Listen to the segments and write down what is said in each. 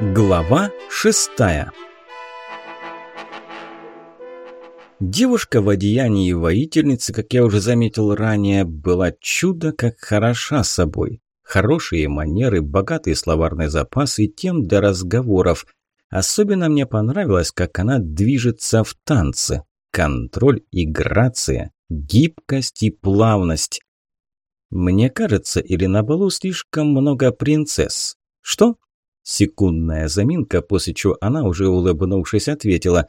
Глава шестая Девушка в одеянии воительницы, как я уже заметил ранее, была чудо как хороша собой. Хорошие манеры, богатый словарный запас и тем для разговоров. Особенно мне понравилось, как она движется в танце. Контроль и грация, гибкость и плавность. Мне кажется, или на балу слишком много принцесс. Что? Секундная заминка, после чего она, уже улыбнувшись, ответила.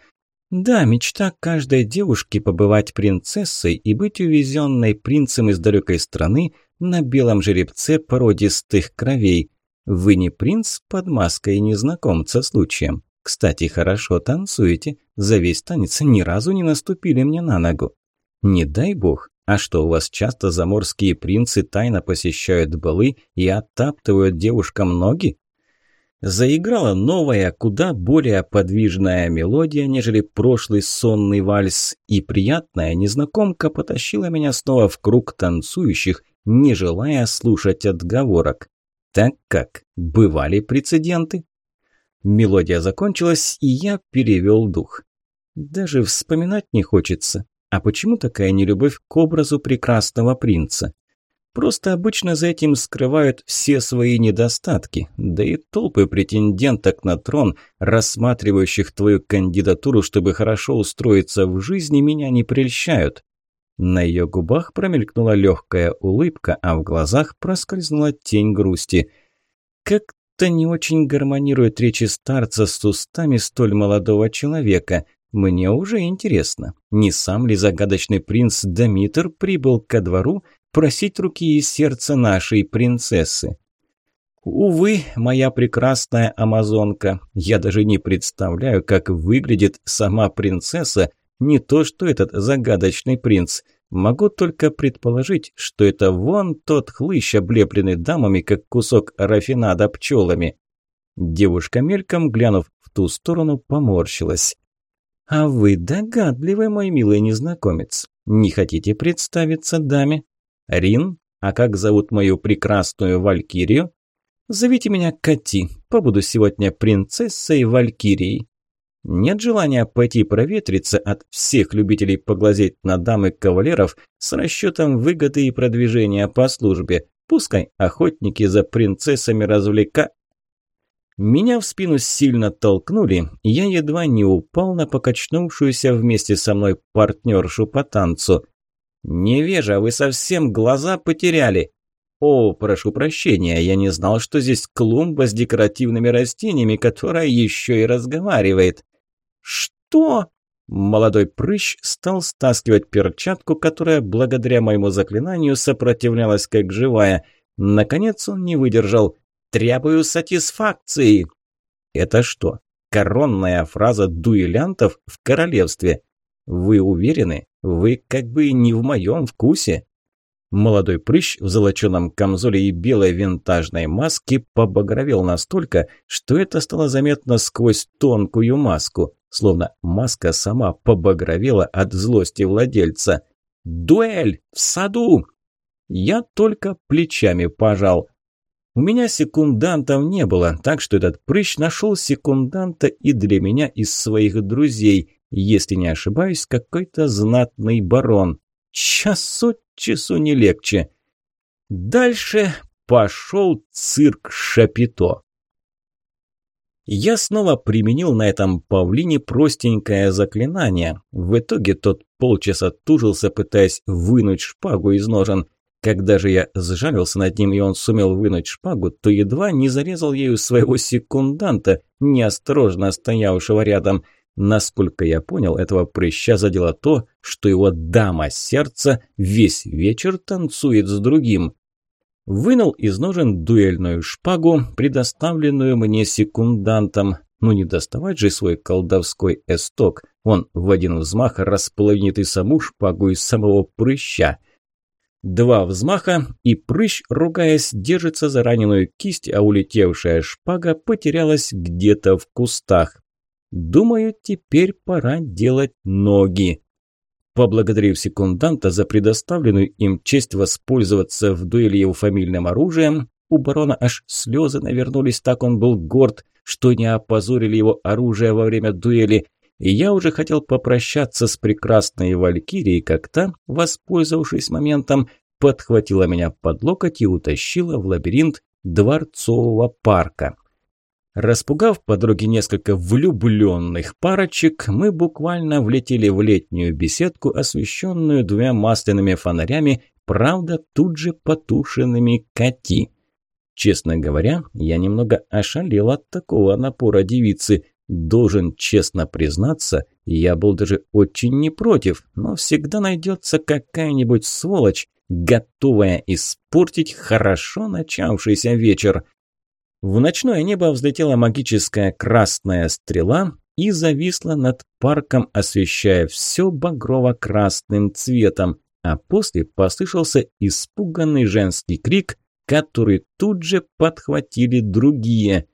«Да, мечта каждой девушки побывать принцессой и быть увезенной принцем из далекой страны на белом жеребце породистых кровей. Вы не принц под маской незнакомца случаем. Кстати, хорошо танцуете. За весь танец ни разу не наступили мне на ногу. Не дай бог. А что, у вас часто заморские принцы тайно посещают балы и оттаптывают девушкам ноги? Заиграла новая, куда более подвижная мелодия, нежели прошлый сонный вальс, и приятная незнакомка потащила меня снова в круг танцующих, не желая слушать отговорок. Так как, бывали прецеденты? Мелодия закончилась, и я перевел дух. Даже вспоминать не хочется. А почему такая нелюбовь к образу прекрасного принца? Просто обычно за этим скрывают все свои недостатки, да и толпы претенденток на трон, рассматривающих твою кандидатуру, чтобы хорошо устроиться в жизни, меня не прельщают. На ее губах промелькнула легкая улыбка, а в глазах проскользнула тень грусти. Как-то не очень гармонирует речи старца с устами столь молодого человека. Мне уже интересно, не сам ли загадочный принц Дамитр прибыл ко двору просить руки и сердца нашей принцессы. Увы, моя прекрасная амазонка, я даже не представляю, как выглядит сама принцесса, не то что этот загадочный принц. Могу только предположить, что это вон тот хлыщ, облепленный дамами, как кусок рафинада пчелами. Девушка мельком, глянув в ту сторону, поморщилась. «А вы догадливый, мой милый незнакомец. Не хотите представиться даме?» Рин? А как зовут мою прекрасную Валькирию? Зовите меня Кати. Побуду сегодня принцессой Валькирией. Нет желания пойти проветриться от всех любителей поглазеть на дам и кавалеров с расчетом выгоды и продвижения по службе. Пускай охотники за принцессами развлека... Меня в спину сильно толкнули, я едва не упал на покачнувшуюся вместе со мной партнершу по танцу. «Невежа, вы совсем глаза потеряли!» «О, прошу прощения, я не знал, что здесь клумба с декоративными растениями, которая еще и разговаривает». «Что?» Молодой прыщ стал стаскивать перчатку, которая благодаря моему заклинанию сопротивлялась как живая. Наконец он не выдержал. «Требую сатисфакции!» «Это что, коронная фраза дуэлянтов в королевстве?» «Вы уверены? Вы как бы не в моем вкусе». Молодой прыщ в золоченом камзоле и белой винтажной маске побагровел настолько, что это стало заметно сквозь тонкую маску, словно маска сама побагровела от злости владельца. «Дуэль! В саду!» Я только плечами пожал. У меня секундантов не было, так что этот прыщ нашел секунданта и для меня из своих друзей, если не ошибаюсь, какой-то знатный барон. Час от часу не легче. Дальше пошел цирк Шапито. Я снова применил на этом павлине простенькое заклинание. В итоге тот полчаса тужился, пытаясь вынуть шпагу из ножен. Когда же я сжалился над ним, и он сумел вынуть шпагу, то едва не зарезал ею своего секунданта, неосторожно стоявшего рядом – Насколько я понял, этого прыща задело то, что его дама сердца весь вечер танцует с другим. Вынул из ножен дуэльную шпагу, предоставленную мне секундантом. Ну не доставать же свой колдовской эсток. Он в один взмах располовинит и саму шпагу, и самого прыща. Два взмаха, и прыщ, ругаясь, держится за раненую кисть, а улетевшая шпага потерялась где-то в кустах. Думаю, теперь пора делать ноги. Поблагодарив секунданта за предоставленную им честь воспользоваться в дуэли его фамильным оружием, У барона аж слезы навернулись, так он был горд, что не опозорили его оружие во время дуэли. И я уже хотел попрощаться с прекрасной Валькирией, как та, воспользовавшись моментом, подхватила меня под локоть и утащила в лабиринт дворцового парка. Распугав по дороге несколько влюбленных парочек, мы буквально влетели в летнюю беседку, освещенную двумя масляными фонарями, правда, тут же потушенными коти. Честно говоря, я немного ошалел от такого напора девицы. Должен честно признаться, я был даже очень не против, но всегда найдется какая-нибудь сволочь, готовая испортить хорошо начавшийся вечер. В ночное небо взлетела магическая красная стрела и зависла над парком, освещая все багрово-красным цветом, а после послышался испуганный женский крик, который тут же подхватили другие.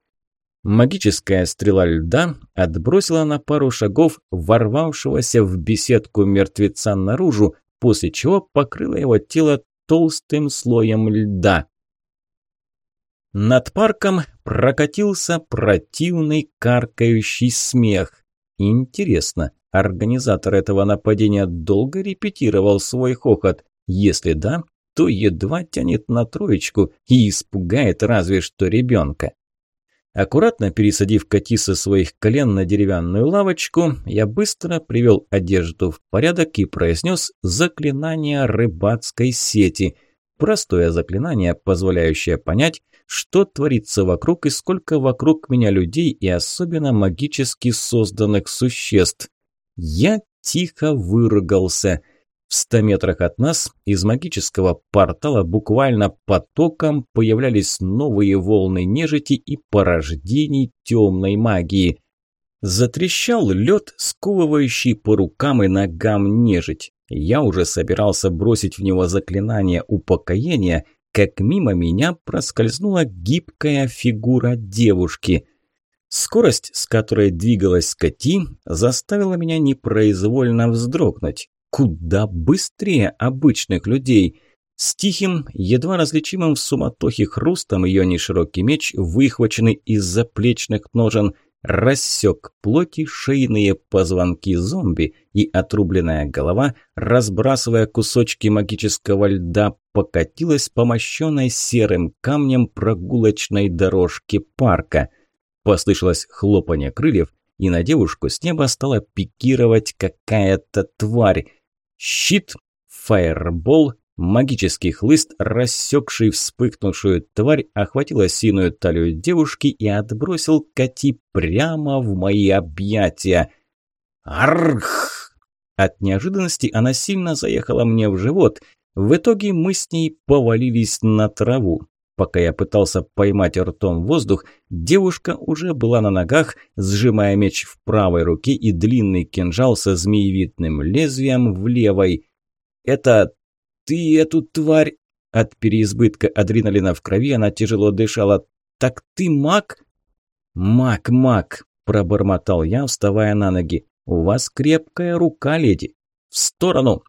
Магическая стрела льда отбросила на пару шагов ворвавшегося в беседку мертвеца наружу, после чего покрыла его тело толстым слоем льда. Над парком прокатился противный каркающий смех. Интересно, организатор этого нападения долго репетировал свой хохот? Если да, то едва тянет на троечку и испугает разве что ребенка. Аккуратно пересадив коти со своих колен на деревянную лавочку, я быстро привел одежду в порядок и произнес заклинание рыбацкой сети. Простое заклинание, позволяющее понять, что творится вокруг и сколько вокруг меня людей и особенно магически созданных существ. Я тихо выругался – в ста метрах от нас из магического портала буквально потоком появлялись новые волны нежити и порождений темной магии. Затрещал лед, сковывающий по рукам и ногам нежить. Я уже собирался бросить в него заклинание упокоения, как мимо меня проскользнула гибкая фигура девушки. Скорость, с которой двигалась Кати, заставила меня непроизвольно вздрогнуть куда быстрее обычных людей. С тихим, едва различимым в суматохе хрустом ее неширокий меч, выхваченный из заплечных ножен, рассек плоти шейные позвонки зомби, и отрубленная голова, разбрасывая кусочки магического льда, покатилась по мощенной серым камнем прогулочной дорожке парка. Послышалось хлопанье крыльев, и на девушку с неба стала пикировать какая-то тварь. Щит, фаербол, магический хлыст, рассекший вспыхнувшую тварь, охватил осиную талию девушки и отбросил Кати прямо в мои объятия. Арх! От неожиданности она сильно заехала мне в живот. В итоге мы с ней повалились на траву. Пока я пытался поймать ртом воздух, девушка уже была на ногах, сжимая меч в правой руке и длинный кинжал со змеевидным лезвием в левой. «Это... ты эту тварь...» От переизбытка адреналина в крови она тяжело дышала. «Так ты маг?» «Маг, маг!» – пробормотал я, вставая на ноги. «У вас крепкая рука, леди!» «В сторону!»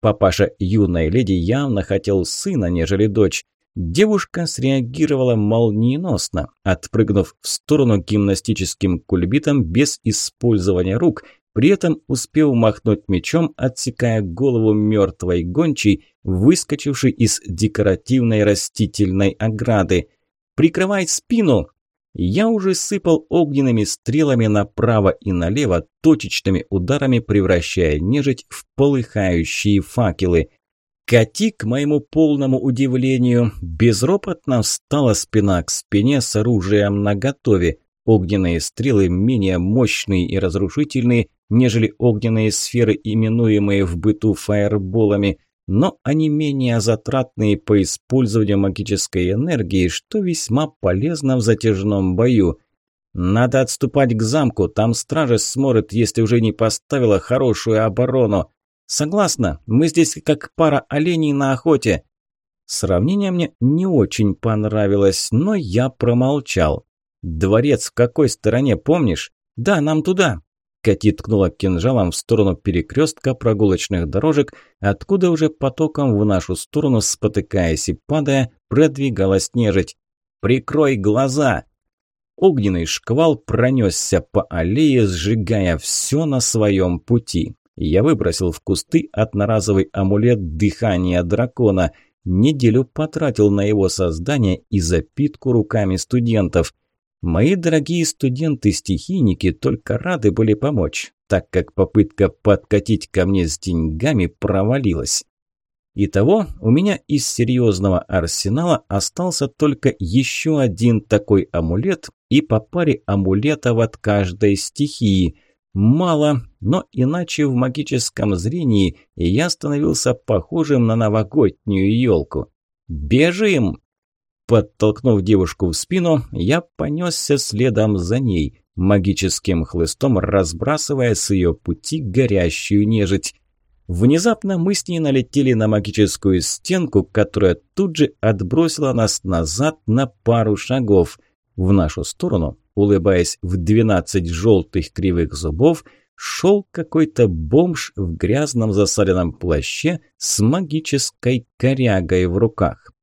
Папаша юной леди явно хотел сына, нежели дочь. Девушка среагировала молниеносно, отпрыгнув в сторону гимнастическим кульбитом без использования рук, при этом успев махнуть мечом, отсекая голову мертвой гончей, выскочившей из декоративной растительной ограды. «Прикрывай спину!» Я уже сыпал огненными стрелами направо и налево, точечными ударами превращая нежить в полыхающие факелы – Кати, к моему полному удивлению, безропотно встала спина к спине с оружием наготове. Огненные стрелы менее мощные и разрушительные, нежели огненные сферы, именуемые в быту фаерболами, но они менее затратные по использованию магической энергии, что весьма полезно в затяжном бою. Надо отступать к замку, там стража смотрит, если уже не поставила хорошую оборону. Согласна, мы здесь как пара оленей на охоте. Сравнение мне не очень понравилось, но я промолчал. Дворец в какой стороне, помнишь? Да, нам туда. Кати ткнула кинжалом в сторону перекрестка прогулочных дорожек, откуда уже потоком в нашу сторону, спотыкаясь и падая, продвигалась нежить. «Прикрой глаза!» Огненный шквал пронесся по аллее, сжигая все на своем пути. Я выбросил в кусты одноразовый амулет дыхания дракона. Неделю потратил на его создание и запитку руками студентов. Мои дорогие студенты-стихийники только рады были помочь, так как попытка подкатить ко мне с деньгами провалилась. Итого у меня из серьезного арсенала остался только еще один такой амулет и по паре амулетов от каждой стихии. Мало, но иначе в магическом зрении я становился похожим на новогоднюю елку. «Бежим!» Подтолкнув девушку в спину, я понесся следом за ней, магическим хлыстом разбрасывая с ее пути горящую нежить. Внезапно мы с ней налетели на магическую стенку, которая тут же отбросила нас назад на пару шагов. В нашу сторону, улыбаясь в двенадцать желтых кривых зубов, шел какой-то бомж в грязном засаленном плаще с магической корягой в руках.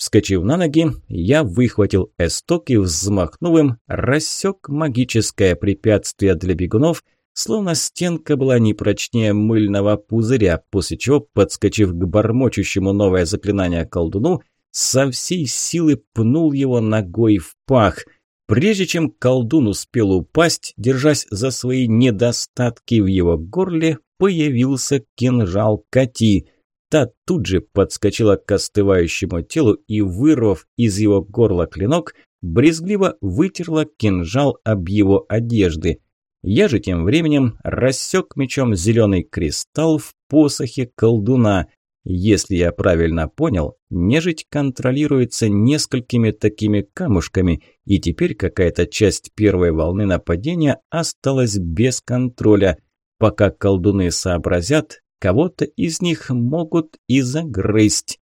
Вскочив на ноги, я выхватил эсток и, взмахнув им, рассек магическое препятствие для бегунов, словно стенка была не прочнее мыльного пузыря, после чего, подскочив к бормочущему новое заклинание колдуну, со всей силы пнул его ногой в пах. Прежде чем колдун успел упасть, держась за свои недостатки в его горле, появился кинжал Кати – Та тут же подскочила к остывающему телу и, вырвав из его горла клинок, брезгливо вытерла кинжал об его одежды. Я же тем временем рассек мечом зеленый кристалл в посохе колдуна. Если я правильно понял, нежить контролируется несколькими такими камушками, и теперь какая-то часть первой волны нападения осталась без контроля. Пока колдуны сообразят, Кого-то из них могут и загрызть.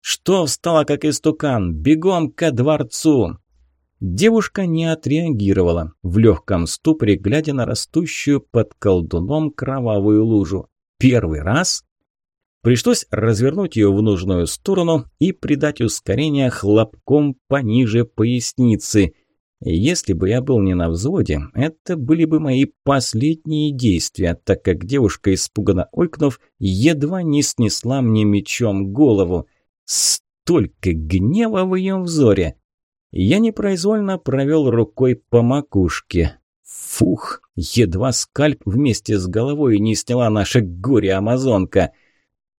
«Что встала, как истукан? Бегом ко дворцу!» Девушка не отреагировала, в легком ступоре глядя на растущую под колдуном кровавую лужу. «Первый раз?» Пришлось развернуть ее в нужную сторону и придать ускорение хлопком пониже поясницы. Если бы я был не на взводе, это были бы мои последние действия, так как девушка, испуганно ойкнув, едва не снесла мне мечом голову. Столько гнева в ее взоре! Я непроизвольно провел рукой по макушке. Фух, едва скальп вместе с головой не сняла наша горе-амазонка.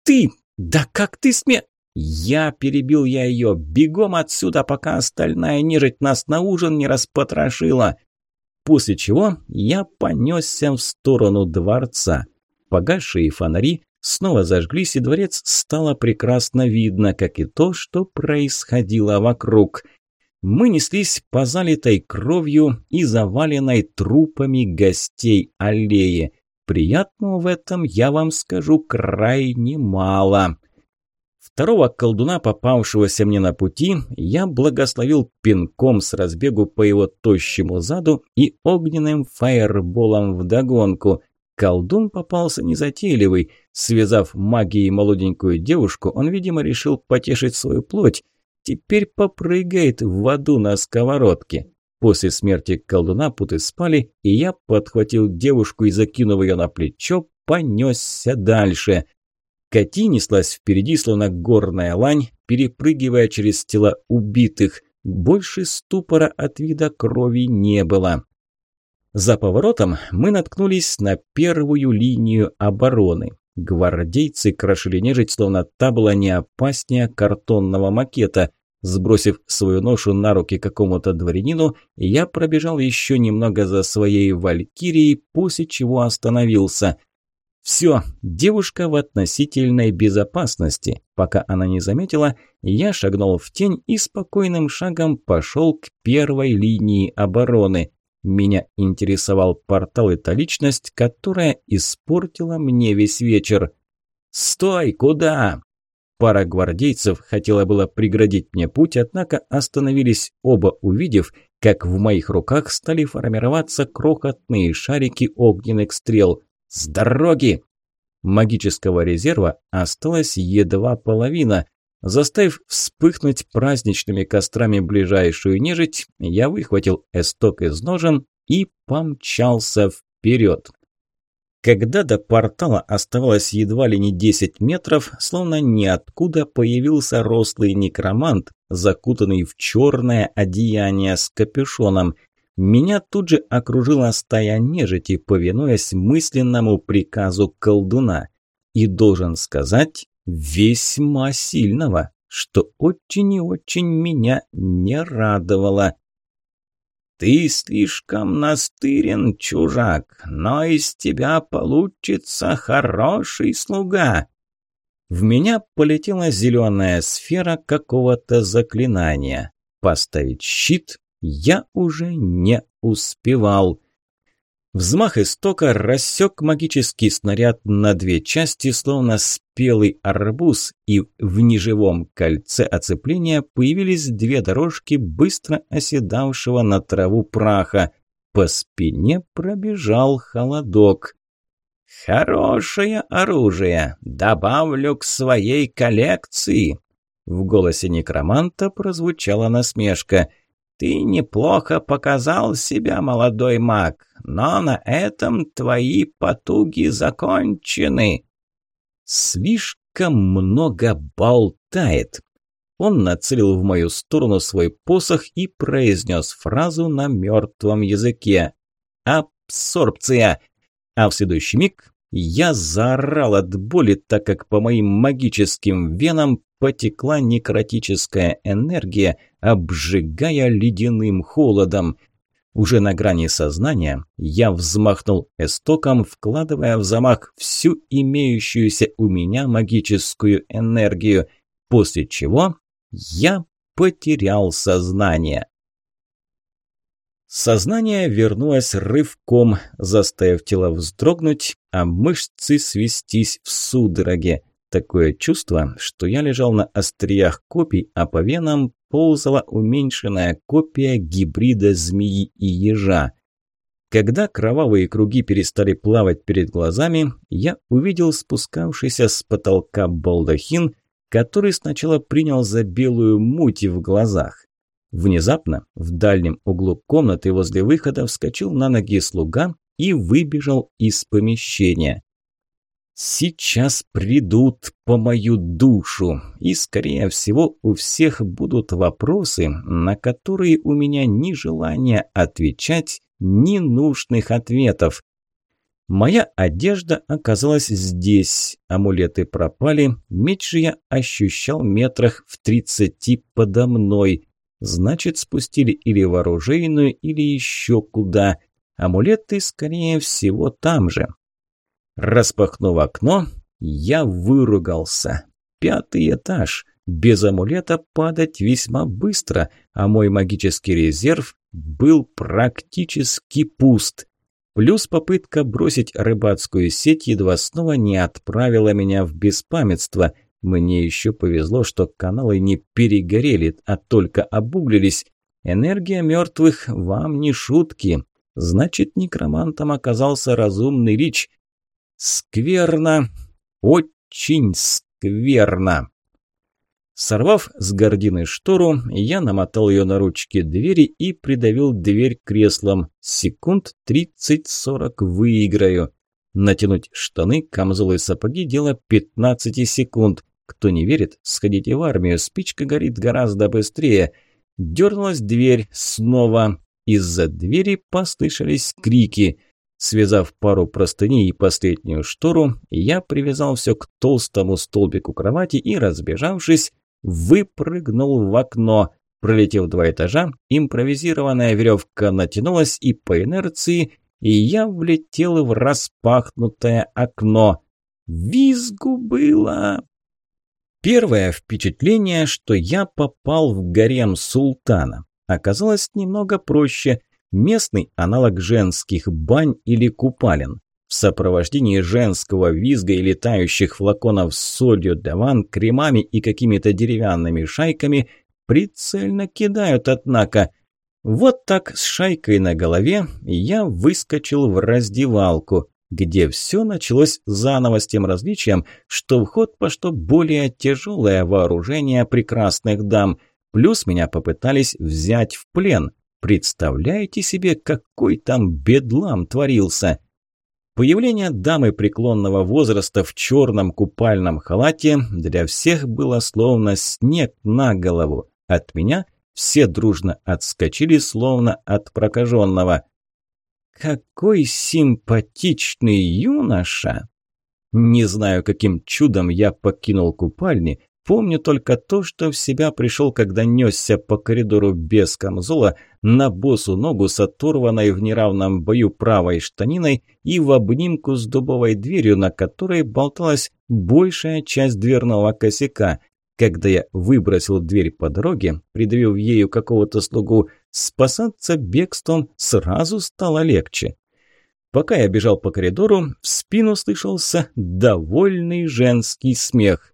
«Ты! Да как ты сме...» «Я!» – перебил я ее. «Бегом отсюда, пока остальная нежить нас на ужин не распотрошила!» После чего я понесся в сторону дворца. Погасшие фонари снова зажглись, и дворец стало прекрасно видно, как и то, что происходило вокруг. Мы неслись по залитой кровью и заваленной трупами гостей аллее. Приятного в этом, я вам скажу, крайне мало. Второго колдуна, попавшегося мне на пути, я благословил пинком с разбегу по его тощему заду и огненным фаерболом вдогонку. Колдун попался незатейливый. Связав магией молоденькую девушку, он, видимо, решил потешить свою плоть. Теперь попрыгает в аду на сковородке. После смерти колдуна путы спали, и я подхватил девушку и, закинув ее на плечо, понесся дальше – Кати неслась впереди, словно горная лань, перепрыгивая через тела убитых. Больше ступора от вида крови не было. За поворотом мы наткнулись на первую линию обороны. Гвардейцы крошили нежить, словно та была не опаснее картонного макета. Сбросив свою ношу на руки какому-то дворянину, я пробежал еще немного за своей валькирией, после чего остановился – все, девушка в относительной безопасности. Пока она не заметила, я шагнул в тень и спокойным шагом пошел к первой линии обороны. Меня интересовал портал и та личность, которая испортила мне весь вечер. «Стой! Куда?» Пара гвардейцев хотела было преградить мне путь, однако остановились оба, увидев, как в моих руках стали формироваться крохотные шарики огненных стрел. «С дороги!» Магического резерва осталась едва половина. Заставив вспыхнуть праздничными кострами ближайшую нежить, я выхватил эсток из ножен и помчался вперед. Когда до портала оставалось едва ли не 10 метров, словно ниоткуда появился рослый некромант, закутанный в черное одеяние с капюшоном. Меня тут же окружила стая нежити, повинуясь мысленному приказу колдуна. И должен сказать, весьма сильного, что очень и очень меня не радовало. «Ты слишком настырен, чужак, но из тебя получится хороший слуга». В меня полетела зеленая сфера какого-то заклинания. Поставить щит я уже не успевал. Взмах истока рассек магический снаряд на две части, словно спелый арбуз, и в неживом кольце оцепления появились две дорожки быстро оседавшего на траву праха. По спине пробежал холодок. «Хорошее оружие! Добавлю к своей коллекции!» В голосе некроманта прозвучала насмешка – ты неплохо показал себя, молодой маг, но на этом твои потуги закончены. Слишком много болтает. Он нацелил в мою сторону свой посох и произнес фразу на мертвом языке. «Абсорбция!» А в следующий миг я заорал от боли, так как по моим магическим венам потекла некротическая энергия, обжигая ледяным холодом. Уже на грани сознания я взмахнул эстоком, вкладывая в замах всю имеющуюся у меня магическую энергию, после чего я потерял сознание. Сознание вернулось рывком, заставив тело вздрогнуть, а мышцы свестись в судороге. Такое чувство, что я лежал на остриях копий, а по венам ползала уменьшенная копия гибрида змеи и ежа. Когда кровавые круги перестали плавать перед глазами, я увидел спускавшийся с потолка балдахин, который сначала принял за белую муть в глазах. Внезапно в дальнем углу комнаты возле выхода вскочил на ноги слуга и выбежал из помещения. Сейчас придут по мою душу, и, скорее всего, у всех будут вопросы, на которые у меня ни желания отвечать, ни нужных ответов. Моя одежда оказалась здесь, амулеты пропали, меч же я ощущал метрах в тридцати подо мной. Значит, спустили или в оружейную, или еще куда. Амулеты, скорее всего, там же. Распахнув окно, я выругался. Пятый этаж. Без амулета падать весьма быстро, а мой магический резерв был практически пуст. Плюс попытка бросить рыбацкую сеть едва снова не отправила меня в беспамятство. Мне еще повезло, что каналы не перегорели, а только обуглились. Энергия мертвых вам не шутки. Значит, некромантом оказался разумный Рич, Скверно, очень скверно. Сорвав с гордины штору, я намотал ее на ручки двери и придавил дверь креслом. Секунд 30-40 выиграю. Натянуть штаны, камзол и сапоги – дело 15 секунд. Кто не верит, сходите в армию, спичка горит гораздо быстрее. Дернулась дверь снова. Из-за двери послышались крики – Связав пару простыней и последнюю штору, я привязал все к толстому столбику кровати и, разбежавшись, выпрыгнул в окно. Пролетев два этажа, импровизированная веревка натянулась и по инерции, и я влетел в распахнутое окно. Визгу было! Первое впечатление, что я попал в гарем султана, оказалось немного проще – местный аналог женских бань или купалин. В сопровождении женского визга и летающих флаконов с солью, даван, кремами и какими-то деревянными шайками прицельно кидают, однако. Вот так с шайкой на голове я выскочил в раздевалку, где все началось заново с тем различием, что в ход пошло более тяжелое вооружение прекрасных дам, плюс меня попытались взять в плен. Представляете себе, какой там бедлам творился? Появление дамы преклонного возраста в черном купальном халате для всех было словно снег на голову. От меня все дружно отскочили, словно от прокаженного. «Какой симпатичный юноша!» Не знаю, каким чудом я покинул купальни, помню только то, что в себя пришел, когда несся по коридору без камзола, на босу ногу с оторванной в неравном бою правой штаниной и в обнимку с дубовой дверью, на которой болталась большая часть дверного косяка. Когда я выбросил дверь по дороге, придавив ею какого-то слугу, спасаться бегством сразу стало легче. Пока я бежал по коридору, в спину слышался довольный женский смех.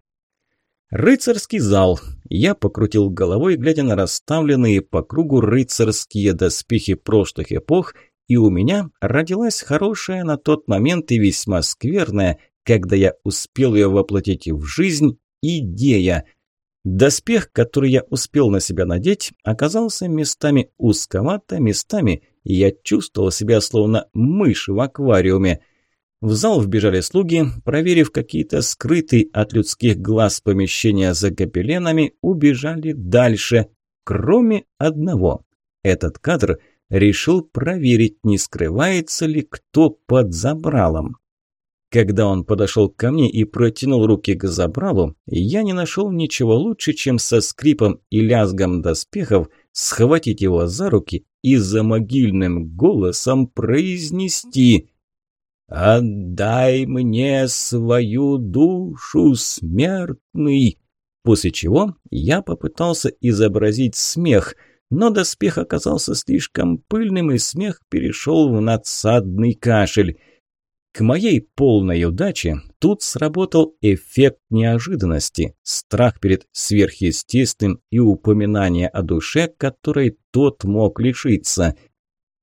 Рыцарский зал. Я покрутил головой, глядя на расставленные по кругу рыцарские доспехи прошлых эпох, и у меня родилась хорошая на тот момент и весьма скверная, когда я успел ее воплотить в жизнь, идея. Доспех, который я успел на себя надеть, оказался местами узковато, местами я чувствовал себя словно мышь в аквариуме. В зал вбежали слуги, проверив какие-то скрытые от людских глаз помещения за гобеленами, убежали дальше, кроме одного. Этот кадр решил проверить, не скрывается ли кто под забралом. Когда он подошел ко мне и протянул руки к забралу, я не нашел ничего лучше, чем со скрипом и лязгом доспехов схватить его за руки и за могильным голосом произнести «Отдай мне свою душу, смертный!» После чего я попытался изобразить смех, но доспех оказался слишком пыльным, и смех перешел в надсадный кашель. К моей полной удаче тут сработал эффект неожиданности, страх перед сверхъестественным и упоминание о душе, которой тот мог лишиться.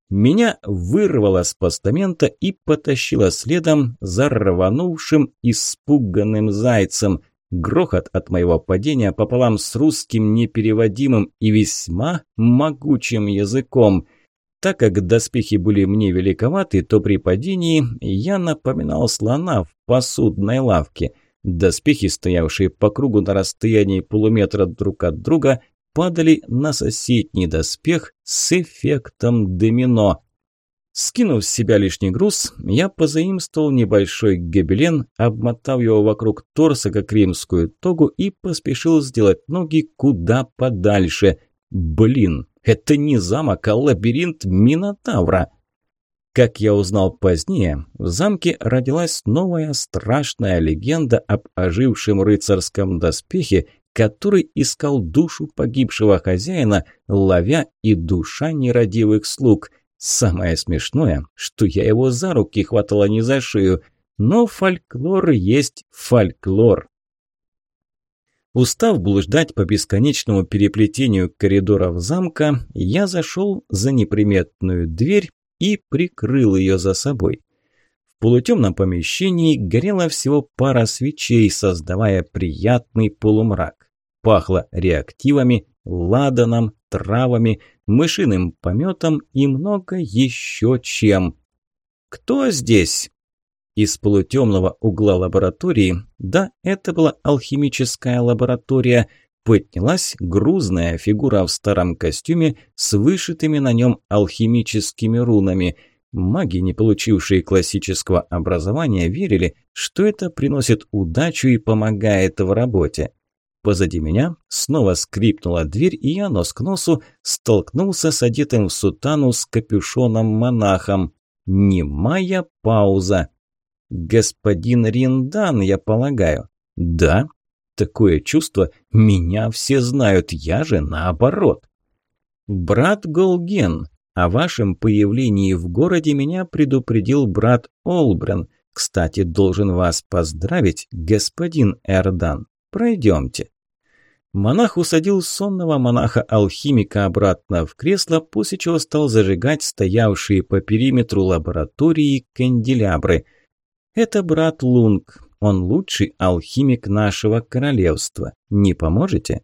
Меня вырвало с постамента и потащило следом за рванувшим испуганным зайцем. Грохот от моего падения пополам с русским непереводимым и весьма могучим языком – так как доспехи были мне великоваты, то при падении я напоминал слона в посудной лавке. Доспехи, стоявшие по кругу на расстоянии полуметра друг от друга, падали на соседний доспех с эффектом домино. Скинув с себя лишний груз, я позаимствовал небольшой гобелен, обмотав его вокруг торса, как римскую тогу, и поспешил сделать ноги куда подальше. Блин, это не замок, а лабиринт Минотавра. Как я узнал позднее, в замке родилась новая страшная легенда об ожившем рыцарском доспехе, который искал душу погибшего хозяина, ловя и душа нерадивых слуг. Самое смешное, что я его за руки хватала не за шею, но фольклор есть фольклор. Устав блуждать по бесконечному переплетению коридоров замка, я зашел за неприметную дверь и прикрыл ее за собой. В полутемном помещении горела всего пара свечей, создавая приятный полумрак. Пахло реактивами, ладаном, травами, мышиным пометом и много еще чем. «Кто здесь?» Из полутемного угла лаборатории, да, это была алхимическая лаборатория, поднялась грузная фигура в старом костюме с вышитыми на нем алхимическими рунами. Маги, не получившие классического образования, верили, что это приносит удачу и помогает в работе. Позади меня снова скрипнула дверь, и я нос к носу столкнулся с одетым в сутану с капюшоном монахом. Немая пауза. «Господин Риндан, я полагаю». «Да?» Такое чувство, меня все знают, я же наоборот. «Брат Голген, о вашем появлении в городе меня предупредил брат Олбрен. Кстати, должен вас поздравить, господин Эрдан. Пройдемте». Монах усадил сонного монаха-алхимика обратно в кресло, после чего стал зажигать стоявшие по периметру лаборатории канделябры. «Это брат Лунг. Он лучший алхимик нашего королевства. Не поможете?»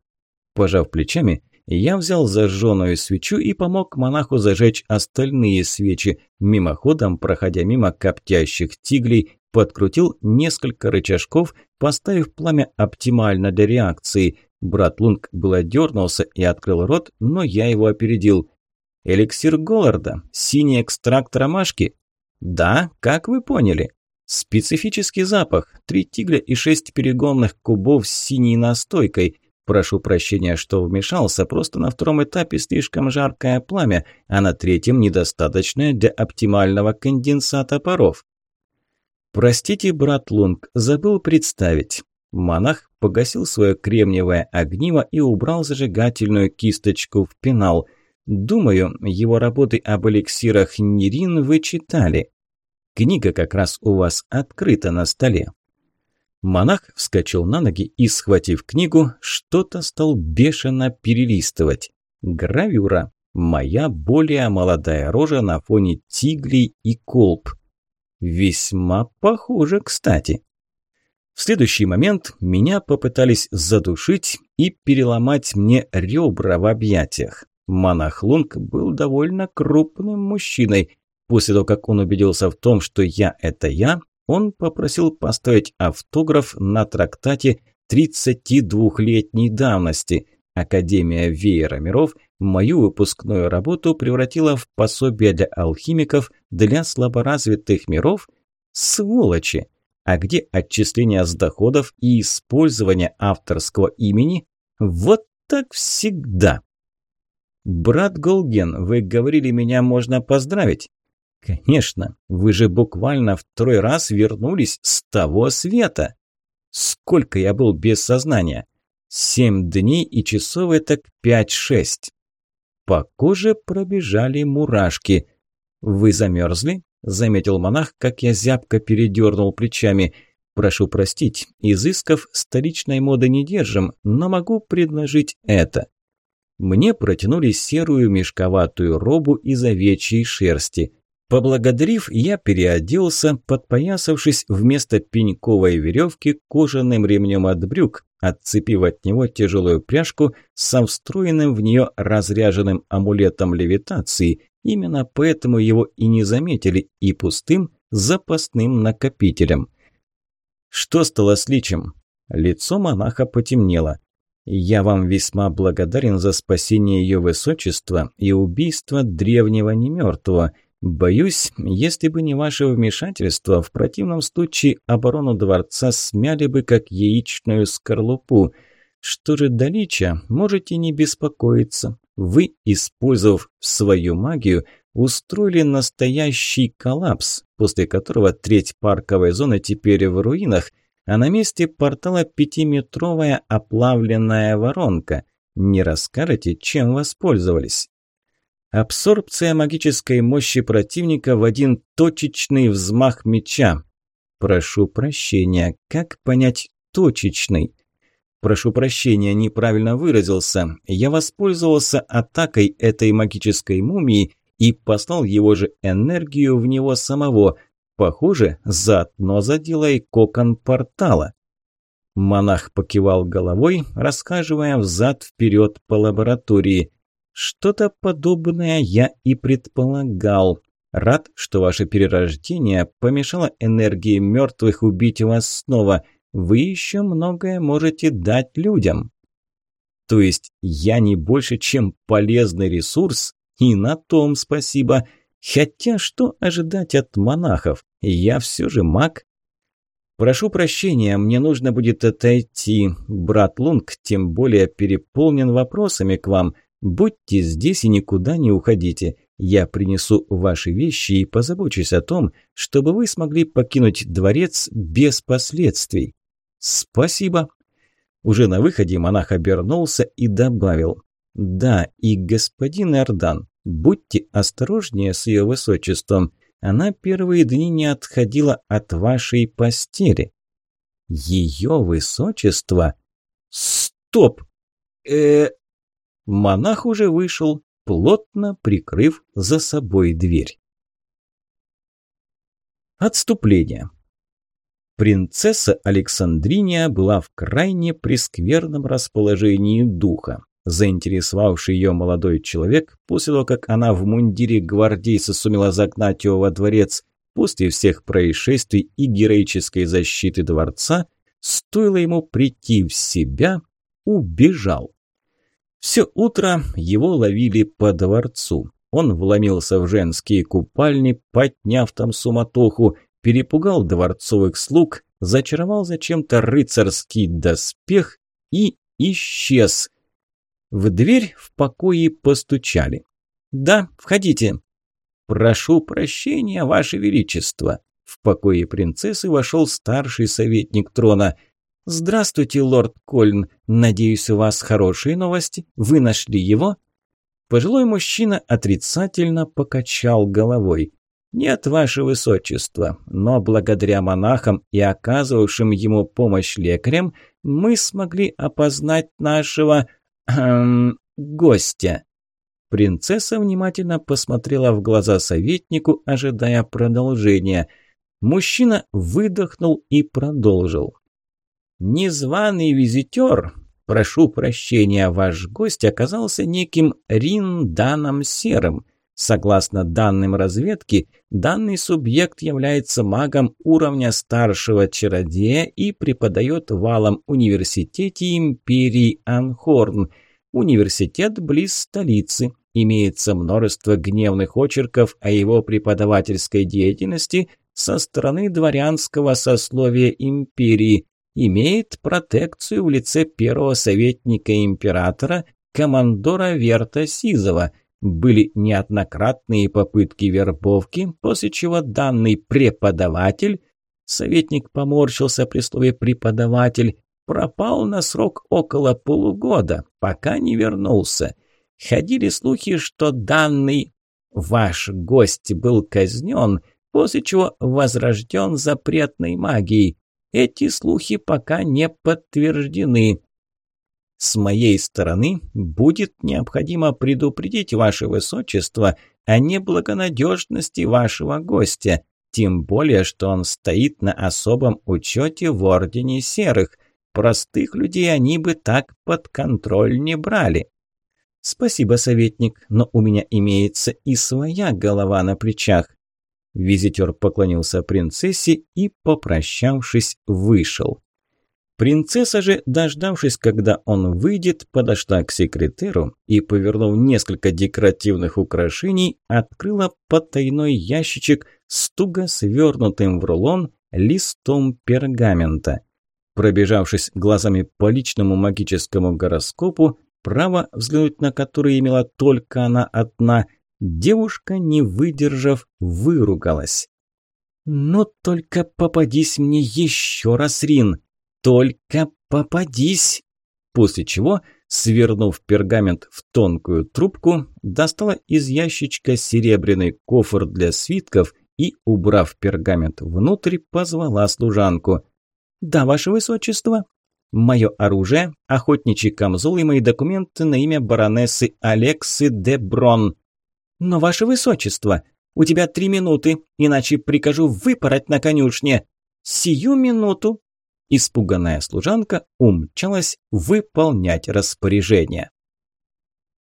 Пожав плечами, я взял зажженную свечу и помог монаху зажечь остальные свечи, мимоходом проходя мимо коптящих тиглей, подкрутил несколько рычажков, поставив пламя оптимально для реакции. Брат Лунг было дернулся и открыл рот, но я его опередил. «Эликсир Голларда? Синий экстракт ромашки?» «Да, как вы поняли?» «Специфический запах. Три тигля и шесть перегонных кубов с синей настойкой. Прошу прощения, что вмешался, просто на втором этапе слишком жаркое пламя, а на третьем недостаточное для оптимального конденсата паров». «Простите, брат Лунг, забыл представить. Монах погасил свое кремниевое огниво и убрал зажигательную кисточку в пенал. Думаю, его работы об эликсирах Нерин вы читали. Книга как раз у вас открыта на столе. Монах вскочил на ноги и, схватив книгу, что-то стал бешено перелистывать. Гравюра. Моя более молодая рожа на фоне тиглей и колб. Весьма похоже, кстати. В следующий момент меня попытались задушить и переломать мне ребра в объятиях. Монах Лунг был довольно крупным мужчиной. После того, как он убедился в том, что я – это я, он попросил поставить автограф на трактате 32-летней давности. Академия Веера Миров мою выпускную работу превратила в пособие для алхимиков для слаборазвитых миров. Сволочи! А где отчисления с доходов и использование авторского имени? Вот так всегда. «Брат Голген, вы говорили, меня можно поздравить?» «Конечно, вы же буквально второй раз вернулись с того света!» «Сколько я был без сознания?» «Семь дней и часов это пять-шесть». По коже пробежали мурашки. «Вы замерзли?» – заметил монах, как я зябко передернул плечами. «Прошу простить, изысков столичной моды не держим, но могу предложить это». Мне протянули серую мешковатую робу из овечьей шерсти. Поблагодарив, я переоделся, подпоясавшись вместо пеньковой веревки кожаным ремнем от брюк, отцепив от него тяжелую пряжку со встроенным в нее разряженным амулетом левитации, Именно поэтому его и не заметили, и пустым запасным накопителем. Что стало с личем? Лицо монаха потемнело. «Я вам весьма благодарен за спасение ее высочества и убийство древнего немертвого. Боюсь, если бы не ваше вмешательство, в противном случае оборону дворца смяли бы как яичную скорлупу. Что же до лича, можете не беспокоиться. Вы, использовав свою магию, устроили настоящий коллапс, после которого треть парковой зоны теперь в руинах, а на месте портала пятиметровая оплавленная воронка. Не расскажете, чем воспользовались? Абсорбция магической мощи противника в один точечный взмах меча. Прошу прощения, как понять точечный? Прошу прощения, неправильно выразился. Я воспользовался атакой этой магической мумии и послал его же энергию в него самого. Похоже, заодно задела и кокон портала. Монах покивал головой, рассказывая взад-вперед по лаборатории. Что-то подобное я и предполагал. Рад, что ваше перерождение помешало энергии мертвых убить вас снова – вы еще многое можете дать людям. То есть я не больше, чем полезный ресурс, и на том спасибо. Хотя что ожидать от монахов? Я все же маг. Прошу прощения, мне нужно будет отойти. Брат Лунг тем более переполнен вопросами к вам. Будьте здесь и никуда не уходите. Я принесу ваши вещи и позабочусь о том, чтобы вы смогли покинуть дворец без последствий. «Спасибо». Уже на выходе монах обернулся и добавил. «Да, и господин Эрдан, будьте осторожнее с ее высочеством. Она первые дни не отходила от вашей постели». «Ее высочество?» «Стоп!» э Монах уже вышел, плотно прикрыв за собой дверь. Отступление. Принцесса Александриния была в крайне прескверном расположении духа. Заинтересовавший ее молодой человек, после того, как она в мундире гвардейца сумела загнать его во дворец, после всех происшествий и героической защиты дворца, стоило ему прийти в себя, убежал. Все утро его ловили по дворцу. Он вломился в женские купальни, подняв там суматоху, перепугал дворцовых слуг, зачаровал зачем-то рыцарский доспех и исчез. В дверь в покое постучали. «Да, входите». «Прошу прощения, Ваше Величество». В покое принцессы вошел старший советник трона – «Здравствуйте, лорд Кольн. Надеюсь, у вас хорошие новости. Вы нашли его?» Пожилой мужчина отрицательно покачал головой. «Нет, ваше высочество, но благодаря монахам и оказывавшим ему помощь лекарям мы смогли опознать нашего... Эм, гостя». Принцесса внимательно посмотрела в глаза советнику, ожидая продолжения. Мужчина выдохнул и продолжил. Незваный визитер, прошу прощения, ваш гость оказался неким Ринданом Серым. Согласно данным разведки, данный субъект является магом уровня старшего чародея и преподает в Алом университете империи Анхорн. Университет близ столицы. Имеется множество гневных очерков о его преподавательской деятельности со стороны дворянского сословия империи имеет протекцию в лице первого советника императора, командора Верта Сизова. Были неоднократные попытки вербовки, после чего данный преподаватель, советник поморщился при слове «преподаватель», пропал на срок около полугода, пока не вернулся. Ходили слухи, что данный ваш гость был казнен, после чего возрожден запретной магией. Эти слухи пока не подтверждены. С моей стороны будет необходимо предупредить ваше высочество о неблагонадежности вашего гостя, тем более, что он стоит на особом учете в Ордене Серых. Простых людей они бы так под контроль не брали. Спасибо, советник, но у меня имеется и своя голова на плечах. Визитер поклонился принцессе и, попрощавшись, вышел. Принцесса же, дождавшись, когда он выйдет, подошла к секретеру и, повернув несколько декоративных украшений, открыла потайной ящичек с туго свернутым в рулон листом пергамента. Пробежавшись глазами по личному магическому гороскопу, право взглянуть на который имела только она одна – Девушка, не выдержав, выругалась. «Но только попадись мне еще раз, Рин! Только попадись!» После чего, свернув пергамент в тонкую трубку, достала из ящичка серебряный кофр для свитков и, убрав пергамент внутрь, позвала служанку. «Да, ваше высочество!» «Мое оружие, охотничий камзол и мои документы на имя баронессы Алексы де Брон», «Но, ваше высочество, у тебя три минуты, иначе прикажу выпороть на конюшне. Сию минуту!» Испуганная служанка умчалась выполнять распоряжение.